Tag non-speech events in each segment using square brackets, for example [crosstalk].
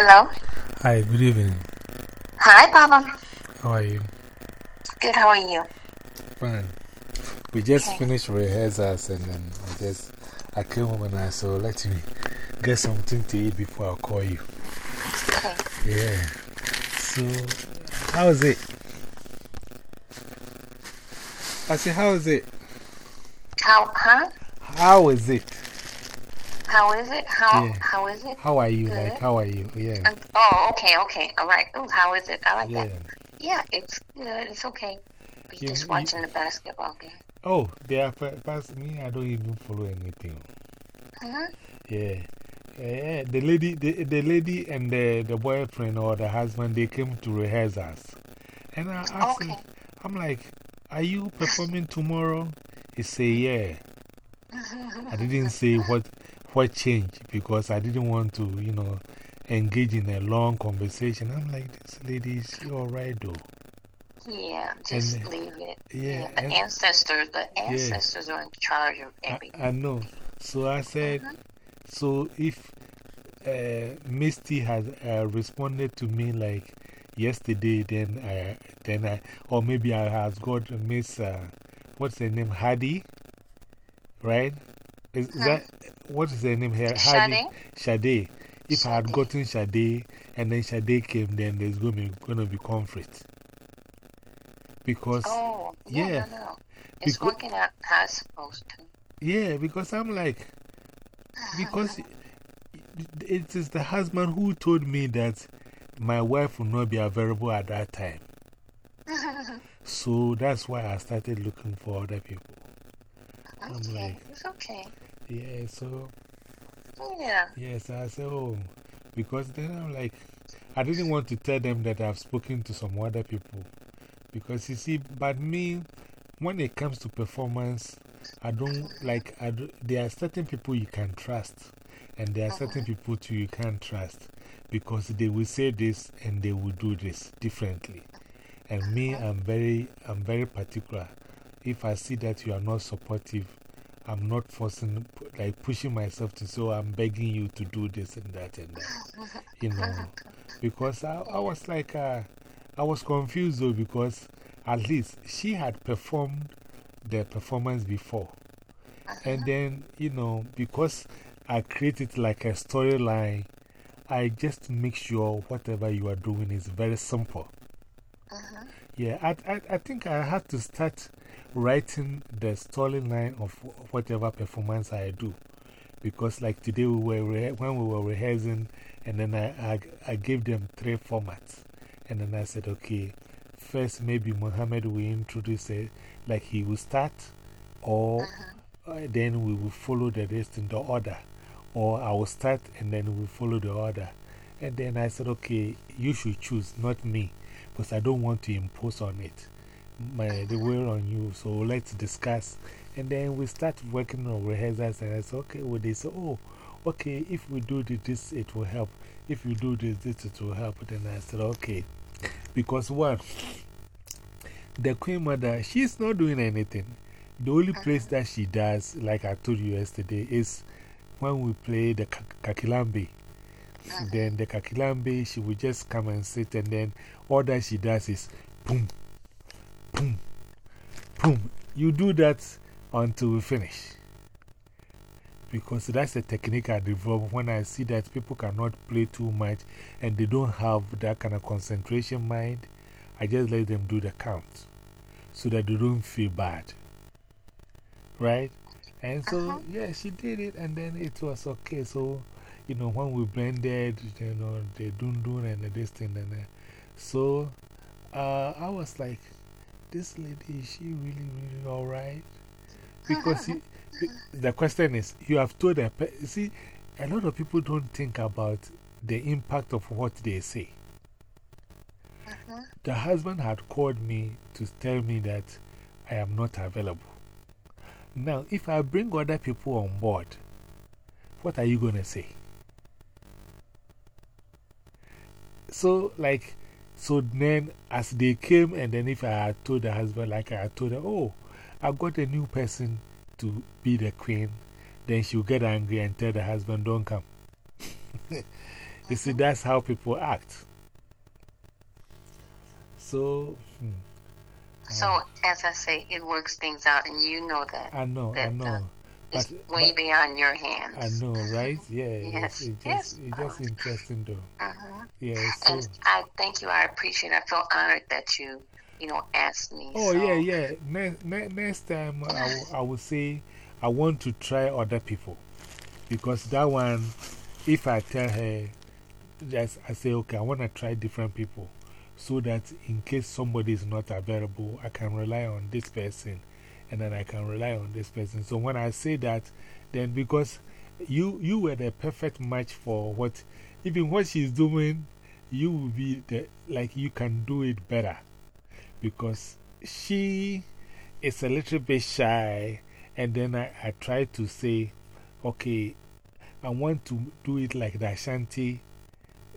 Hello? Hi, good evening. Hi, Papa. How are you? Good, how are you? Fine. We just Okay. finished rehearsals and then I just, I came home and I said, oh, let me get something to eat before I call you. Okay. Yeah. So, how is it? I said, how is it? How, huh? How is it? How is it? How, Yeah. how is it? How are you? Good. Like, how are you? Yeah. Oh, okay, okay. All right. Ooh, how is it? I like Yeah. that. Yeah, it's good. It's okay. We You- just you- watching the basketball game. Oh, they are past me. I don't even follow anything. Huh? Yeah. Yeah, the lady, the, the lady and the, the boyfriend or the husband, they came to rehearsals. And I asked him, I'm like, Are you performing tomorrow? He said, Yeah. [laughs] I didn't say what, what changed because I didn't want to, you know, engage in a long conversation. I'm like, This lady, is she all right though? Yeah, just And, leave it. yeah, the and- ancestors, the ancestors are in charge of I, everything. I know. So I said, so if uh, Misty has uh, responded to me like yesterday, then I, then I, or maybe I has got Miss, uh, what's her name, Hadi, right? Is, that, what is her name here? Hadi? Sade. If I had gotten Sade and then Sade came, then there's going to be, going to be conflict. Because, Oh, yeah, yeah. no, no. It's Becau- working out how it's supposed to. yeah, because I'm like, because [sighs] it- it is the husband who told me that my wife will not be available at that time. [laughs] So that's why I started looking for other people. I'm Okay, like- it's okay. Yeah, so, Yeah. yes, I said, oh, because then I'm like, I didn't want to tell them that I've spoken to some other people. Because you see, but me, when it comes to performance, I don't like, I do, there are certain people you can trust, and there are certain uh-huh. people too you can't trust because they will say this and they will do this differently. And me, uh-huh. I'm very, I'm very particular. If I see that you are not supportive, I'm not forcing, like pushing myself to, so I'm begging you to do this and that and that. You know, because I, I was like, uh, I was confused though, because at least she had performed the performance before. And then, you know, because I created like a storyline, I just make sure whatever you are doing is very simple. Yeah, I, I, I think I have to start writing the storyline of whatever performance I do. Because, like today, we were when we were rehearsing, and then I, I, I gave them three formats. And then I said, okay, first, maybe Mohammed will introduce it, like he will start, or uh, then we will follow the rest in the order. Or I will start and then we will follow the order. And then I said, okay, you should choose, not me, because I don't want to impose on it my, the will on you. So let's discuss. And then we start working on rehearsals. And I said, okay, well, they said, oh, okay, if we do this, it will help. If you do this, this, it will help. Then I said, okay. Because what? The Queen Mother, she's not doing anything. The only uh-huh. place that she does, like I told you yesterday, is when we play the ka- Kakilambe. Then the Kakilambe, she will just come and sit, and then all that she does is boom, boom, boom. You do that until we finish. Because that's a technique I develop when I see that people cannot play too much and they don't have that kind of concentration mind. I just let them do the count so that they don't feel bad. Right? And so, uh-huh. yeah, she did it, and then it was okay. So, you know, when we blended, you know, the dun dun and the this thing, and uh, so uh, I was like, this lady, is she really, really all right? Because [laughs] you, the question is, you have told her, see, a lot of people don't think about the impact of what they say. The husband had called me to tell me that I am not available. Now, if I bring other people on board, what are you going to say? So, like, so then as they came, and then if I had told the husband, like I had told her, oh, I got a new person to be the queen, then she'll get angry and tell the husband, don't come. [laughs] You see, that's how people act. So, hmm, So, as I say, it works things out, and you know that. I know, I That, know. Uh, It's But- way but- beyond your hands. I know, right? Yeah, [laughs] Yes, it's, it's yes. just, it's just interesting though. Uh-huh. Yeah, so. And I thank you. I appreciate. it. I feel honored that you, you know, asked me. Oh, so, yeah, yeah. Next, ne next time, I I will say I want to try other people. Because that one, if I tell her, just, I say, okay, I want to try different people. So that in case somebody is not available, I can rely on this person. And then I can rely on this person. So when I say that, then because you, you were the perfect match for what, even what she's doing, you will be the, like you can do it better because she is a little bit shy. And then I, I try to say, okay, I want to do it like the Ashanti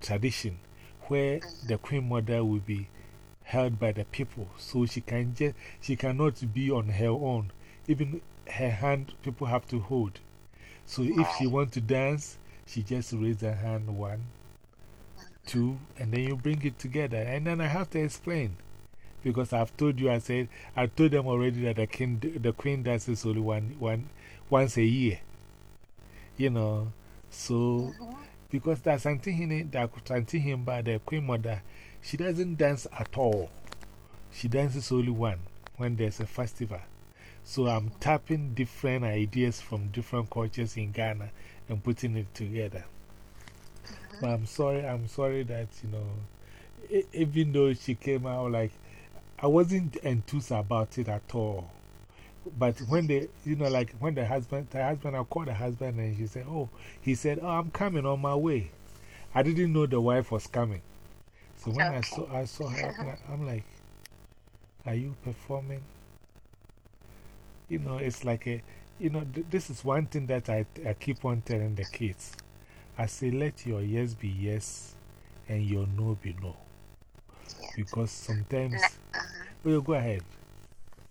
tradition, where the Queen Mother will be held by the people. So she, can just, she cannot be on her own. Even her hand, people have to hold. So if she wants to dance, she just raise her hand one, two, and then you bring it together. And then I have to explain. Because I've told you, I said, I told them already that the, king, the queen dances only one, one, once a year. You know, so mm-hmm. because that's something that something him by the queen mother, she doesn't dance at all. She dances only one when there's a festival. So I'm tapping different ideas from different cultures in Ghana and putting it together. Uh-huh. But I'm sorry, I'm sorry that, you know, even though she came out like, I wasn't enthused about it at all. But when they, you know, like when the husband, the husband, I called the husband and she said, Oh, he said, Oh, I'm coming on my way. I didn't know the wife was coming. So when I, saw, I saw her, I'm like, Are you performing? You know, it's like a, you know, th this is one thing that I, I keep on telling the kids. I say, let your yes be yes and your no be no. Because sometimes, uh-huh. oh, you go ahead.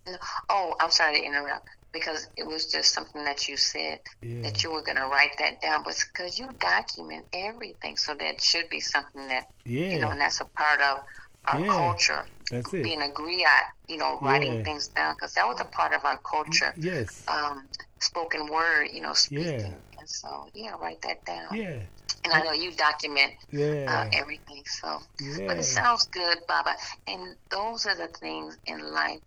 No, oh, I'm sorry to interrupt because it was just something that you said Yeah. that you were going to write that down, but because you document everything, so that should be something that you know, and that's a part of our Yeah. culture. that's it. Being a griot, you know, writing Yeah. things down because that was a part of our culture. Yes. Um, spoken word, you know, speaking. Yeah. And so, yeah, write that down. Yeah. And I know you document uh, everything, so. But it sounds good, Baba. And those are the things in life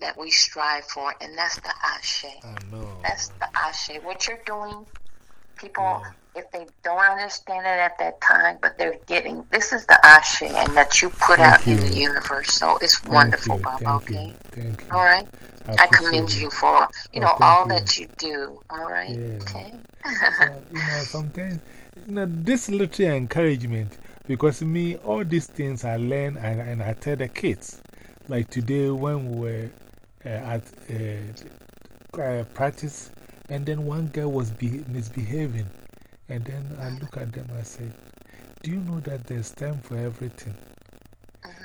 that we strive for, and that's the ashe. I know. That's the ashe. What you're doing, people, Yeah. if they don't understand it at that time, but they're getting this is the ashe, and that you put Thank out in the universe. So it's Thank wonderful, you, Baba. Thank okay. you. Thank you. All right. I appreciate commend you for you oh, know thank all you. that you do. All right. Yeah. Okay. So, you know, sometimes, you know, this little encouragement, because me, all these things I learn and, and I tell the kids. Like today, when we were uh, at uh, uh, practice, and then one girl was misbehaving, and then I look at them, I say, Do you know that there's time for everything?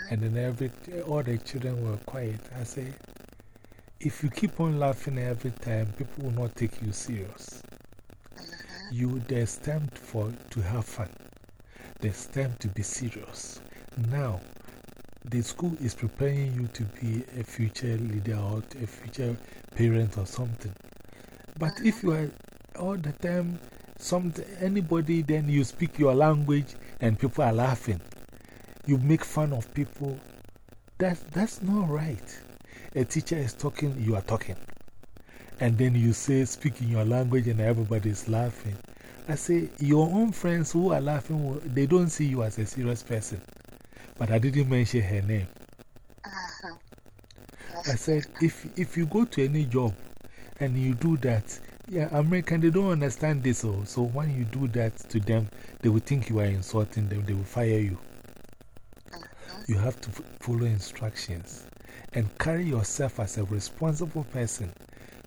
And then every, all the children were quiet. I say, If you keep on laughing every time, people will not take you serious. You there's time for to have fun. There's time to be serious. Now the school is preparing you to be a future leader or a future parent or something. But if you are all the time some anybody then you speak your language and people are laughing. You make fun of people. That's that's not right. A teacher is talking you are talking. And then you say, speak in your language, and everybody is laughing. I say, your own friends who are laughing, they don't see you as a serious person. But I didn't mention her name. I said, if, if you go to any job and you do that, yeah, American, they don't understand this. Oh, so when you do that to them, they will think you are insulting them, they will fire you. You have to follow instructions and carry yourself as a responsible person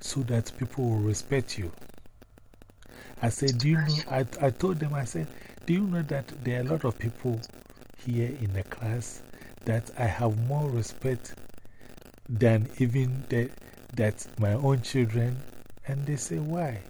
so that people will respect you. I said, Do you know? I, I told them, I said, Do you know that there are a lot of people here in the class that I have more respect than even the, that my own children? And they say, Why?